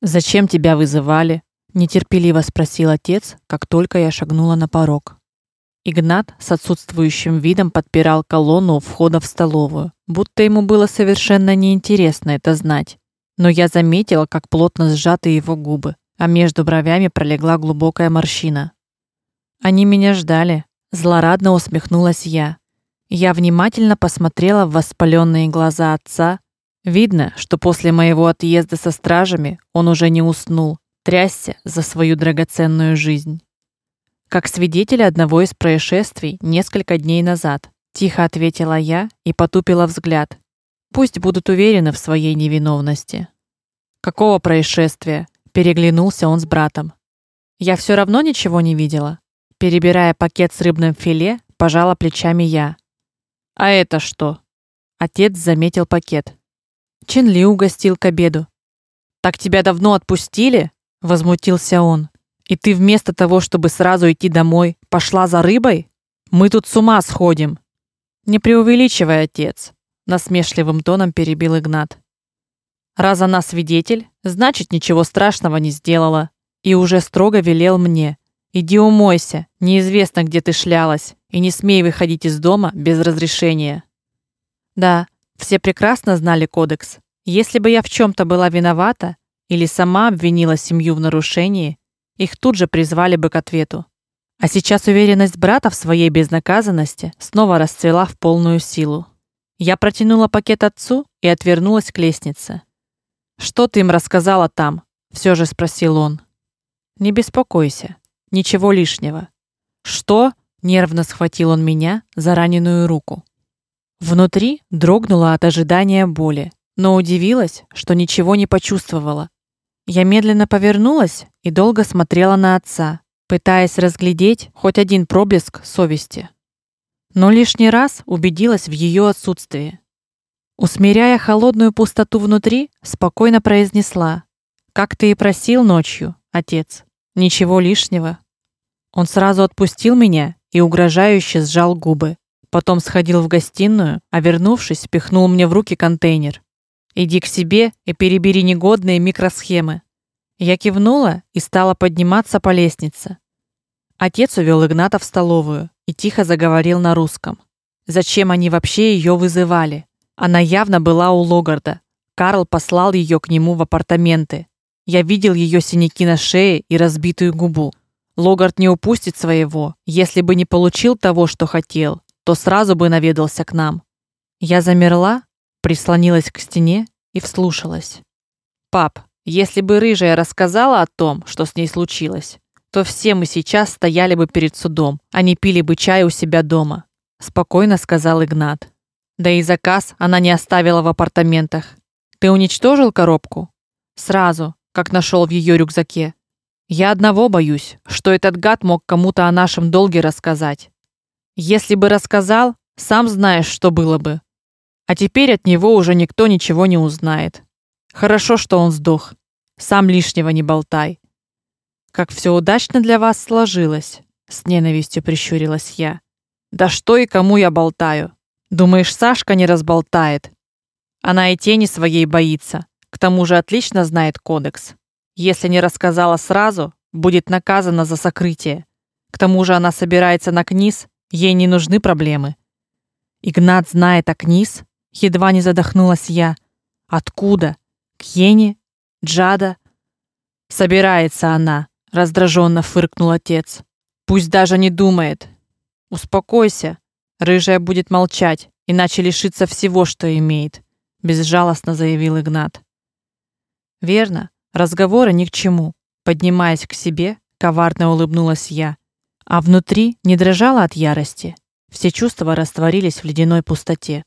Зачем тебя вызывали? нетерпеливо спросил отец, как только я шагнула на порог. Игнат с отсутствующим видом подпирал колонну у входа в столовую, будто ему было совершенно неинтересно это знать. Но я заметила, как плотно сжаты его губы, а между бровями пролегла глубокая морщина. Они меня ждали, злорадно усмехнулась я. Я внимательно посмотрела в воспаленные глаза отца. Видно, что после моего отъезда со стражами он уже не уснул, трясся за свою драгоценную жизнь. Как свидетель одного из происшествий несколько дней назад, тихо ответила я и потупила взгляд. Пусть будут уверены в своей невиновности. Какого происшествия? переглянулся он с братом. Я все равно ничего не видела. Перебирая пакет с рыбным филе, пожала плечами я. А это что? Отец заметил пакет. Чинли угостил к обеду. Так тебя давно отпустили? возмутился он. И ты вместо того, чтобы сразу идти домой, пошла за рыбой? Мы тут с ума сходим. Не преувеличивай, отец, насмешливым тоном перебил Игнат. Раз она свидетель, значит, ничего страшного не сделала, и уже строго велел мне: "Иди умойся, неизвестно, где ты шлялась, и не смей выходить из дома без разрешения". Да, все прекрасно знали кодекс. Если бы я в чем то была виновата, или сама обвинила семью в нарушении, их тут же призвали бы к ответу. А сейчас уверенность брата в своей безнаказанности снова расцвела в полную силу. Я протянула пакет отцу и отвернулась к лестнице. Что ты им рассказала там? все же спросил он. Не беспокойся, ничего лишнего. Что? нервно схватил он меня за раненую руку. Внутри дрогнула от ожидания боли, но удивилась, что ничего не почувствовала, я медленно повернулась и долго смотрела на отца, пытаясь разглядеть хоть один проблеск совести. Но лишний раз убедилась в ее отсутствии. Усмиряя холодную пустоту внутри, спокойно произнесла: "Как ты и просил ночью, отец. Ничего лишнего". Он сразу отпустил меня и угрожающе сжал губы. Потом сходил в гостиную, а вернувшись, пихнул мне в руки контейнер. Иди к себе и перебери негодные микросхемы. Я кивнула и стала подниматься по лестнице. Отец увел Игната в столовую и тихо заговорил на русском. Зачем они вообще ее вызывали? Она явно была у Логарда. Карл послал ее к нему в апартаменты. Я видел ее синяки на шее и разбитую губу. Логард не упустит своего. Если бы не получил того, что хотел, то сразу бы наведался к нам. Я замерла, прислонилась к стене и вслушалась. Пап, если бы рыжая рассказала о том, что с ней случилось, то все мы сейчас стояли бы перед судом, а не пили бы чай у себя дома, спокойно сказал Игнат. Да и заказ она не оставила в апартаментах. Ты уничтожил коробку сразу, как нашел в ее рюкзаке. Я одного боюсь, что этот гад мог кому-то о нашем долге рассказать. Если бы рассказал, сам знаешь, что было бы. А теперь от него уже никто ничего не узнает. Хорошо, что он сдох. Сам лишнего не болтай. Как все удачно для вас сложилось, с ненавистью прищурилась я. Да что и кому я болтаю? Думаешь, Сашка не разболтает? Она и тени своей боится. К тому же отлично знает кодекс. Если не рассказала сразу, будет наказана за сокрытие. К тому же она собирается на книз, ей не нужны проблемы. Игнат знает о книз, Едва не задохнулась я. Откуда? Кьени? Джада? Собирается она, раздраженно фыркнул отец. Пусть даже не думает. Успокойся. Рыжая будет молчать, иначе лишится всего, что имеет, безжалостно заявил Игнат. Верно, разговоры ни к чему. Поднимаясь к себе, коварно улыбнулась я, а внутри не дрожала от ярости. Все чувства растворились в ледяной пустоте.